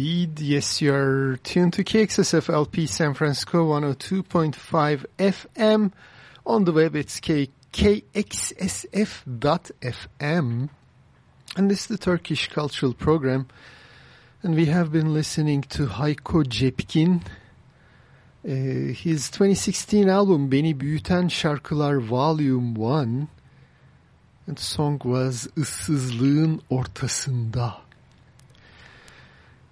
Indeed. Yes, you are tuned to KXSF LP San Francisco 102.5 FM. On the web, it's K- kxsf.fm. And this is the Turkish Cultural Program. And we have been listening to Hayko Cepkin. Uh, his 2016 album Beni Büyüten Şarkılar Volume 1. And the song was Issızlığın Ortasında.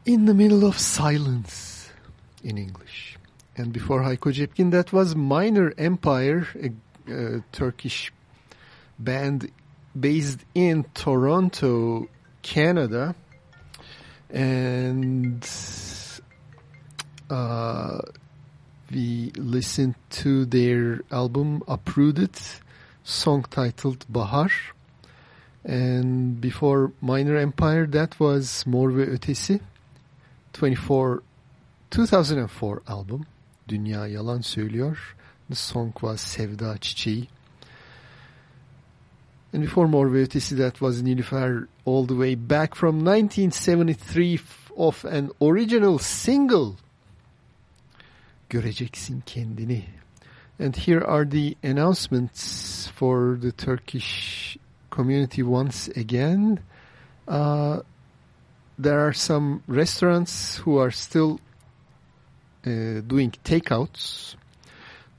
In the Middle of Silence in English. And before Hayko Cepkin, that was Minor Empire, a, Turkish band based in Toronto, Canada. And uh, we listened to their album Uprooted, song titled Bahar. And before Minor Empire, that was Mor ve Ötesi, 24, 2004 album. Dünya Yalan Söylüyor. The song was Sevda Çiçeği. And before Mor Ötesi, that was Nilüfer all the way back from 1973 of an original single. Göreceksin kendini. And here are the announcements for the Turkish community once again. Uh, there are some restaurants who are still uh, doing takeouts.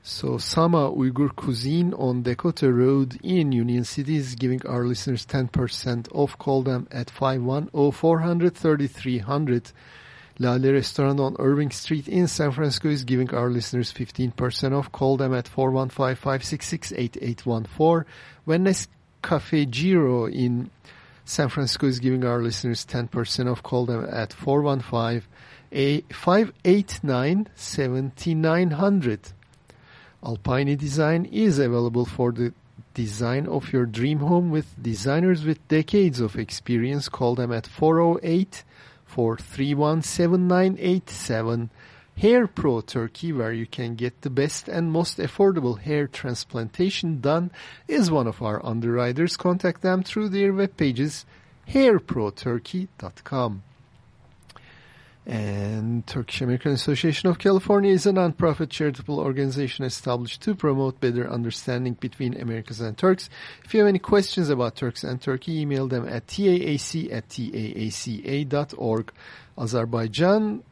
So Sama Uyghur Cuisine on Decoto Road in Union City is giving our listeners 10% off. Call them at 510-400-3300. Lale Restaurant on Irving Street in San Francisco is giving our listeners 15% off. Call them at 415-566-8814. Wellness Cafe Giro in San Francisco is giving our listeners 10% off. Call them at 415 589 7900. Alpine Design is available for the design of your dream home with designers with decades of experience. Call them at 408 431 7987. Hair Pro Turkey, where you can get the best and most affordable hair transplantation done, is one of our underwriters. Contact them through their web pages, hairproturkey.com. And Turkish American Association of California is a nonprofit charitable organization established to promote better understanding between Americans and Turks. If you have any questions about Turks and Turkey, email them at taac at taaca.org. Azerbaijan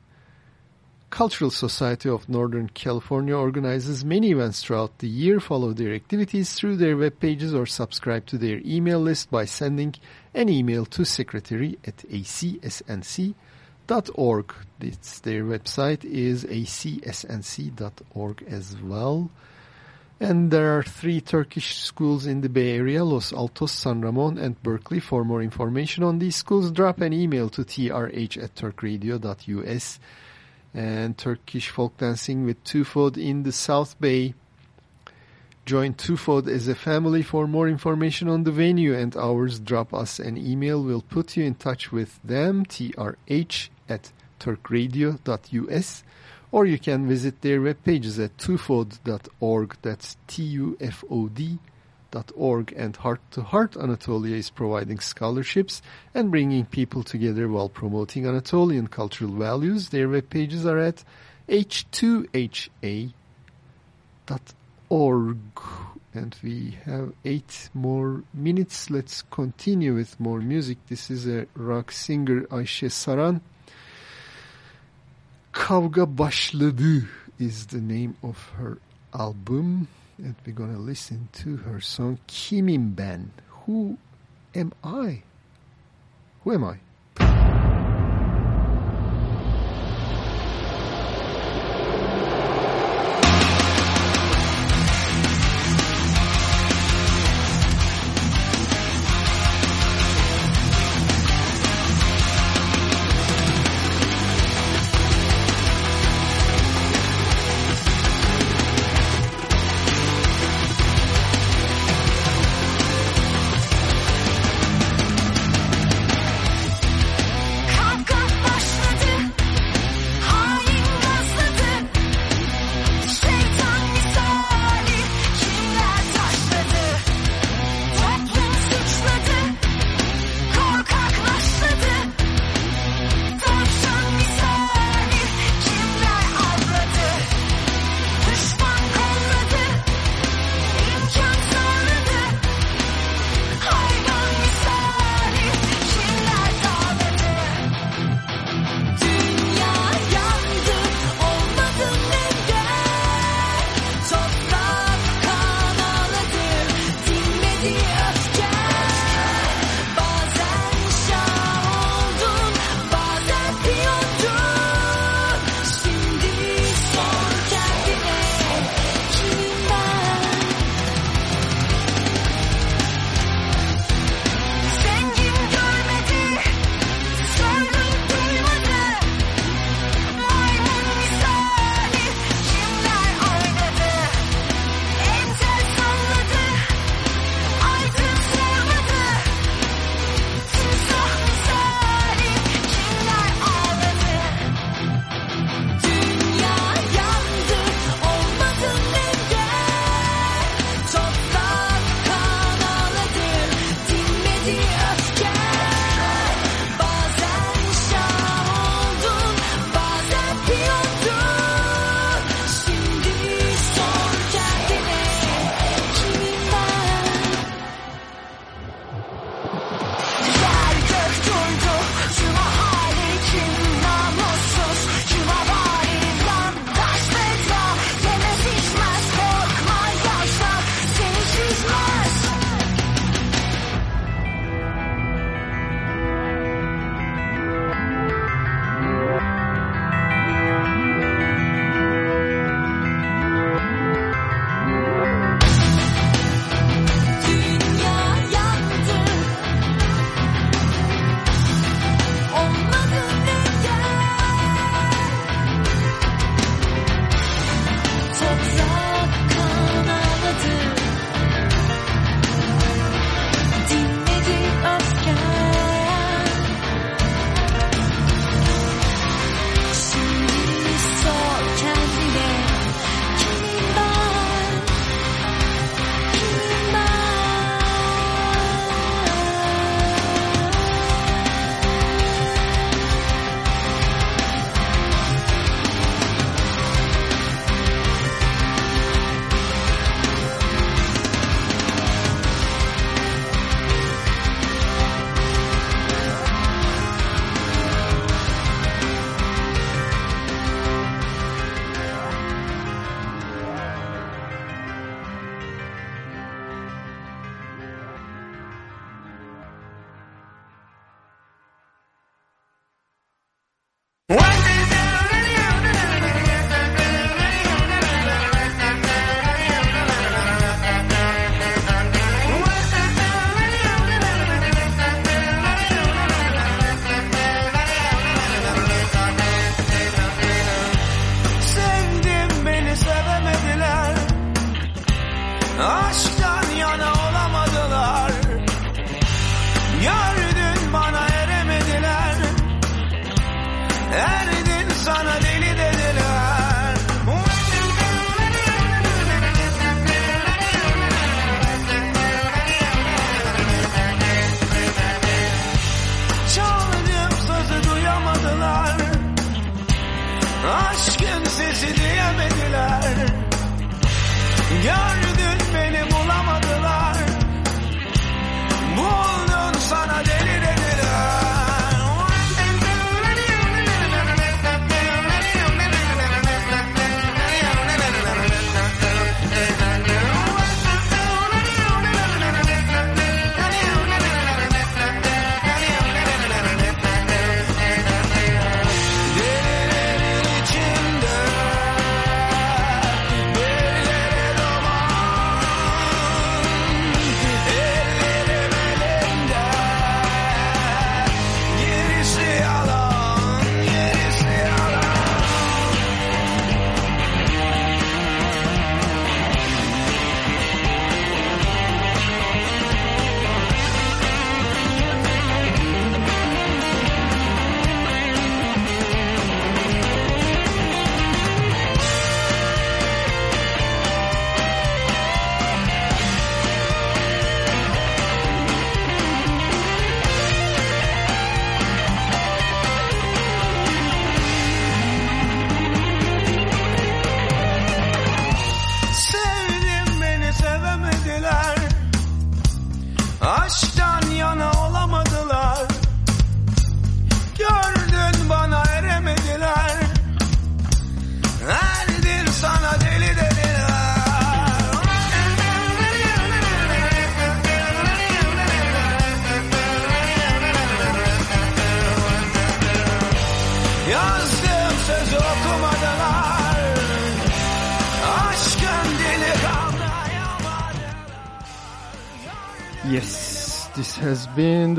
Cultural Society of Northern California organizes many events throughout the year. Follow their activities through their web pages or subscribe to their email list by sending an email to secretary at acsnc.org. Their website is acsnc.org as well. And there are three Turkish schools in the Bay Area, Los Altos, San Ramon, and Berkeley. For more information on these schools, drop an email to trh at turkradio.us and Turkish folk dancing with Tufod in the South Bay. Join Tufod as a family. For more information on the venue and hours, drop us an email. We'll put you in touch with them, trh at turkradio.us, or you can visit their web pages at tufod.org. That's T-U-F-O-D org and Heart to Heart Anatolia is providing scholarships and bringing people together while promoting Anatolian cultural values. Their web pages are at h2ha.org. And we have eight more minutes. Let's continue with more music. This is a rock singer Ayşe Saran. Kavga Başladı is the name of her album and we're going to listen to her song Kimim Ben. Who am I? Who am I?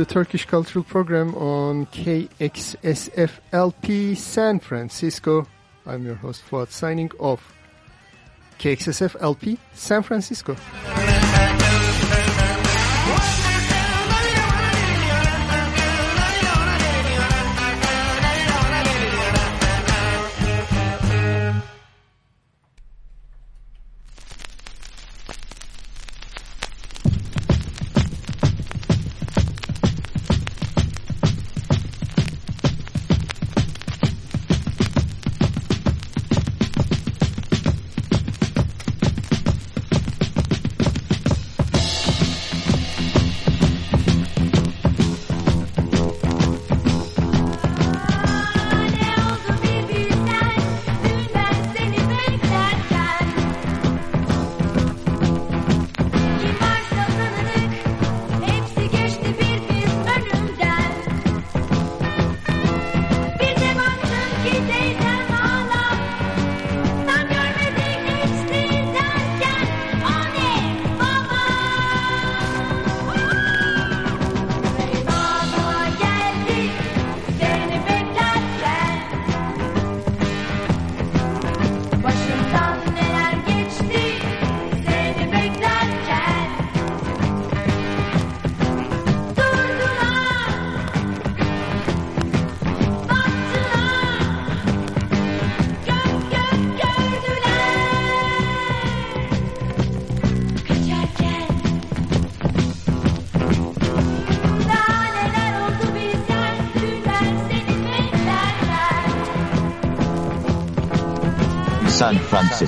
Turkish Cultural Program on KXSFLP San Francisco. I'm your host for signing off. KXSFLP San Francisco.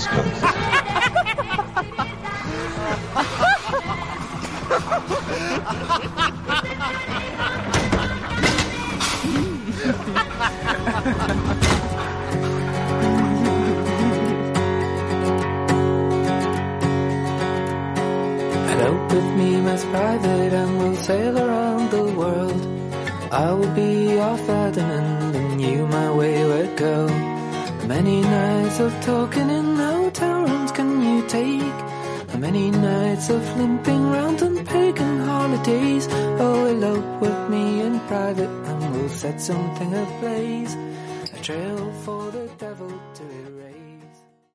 Francisco. some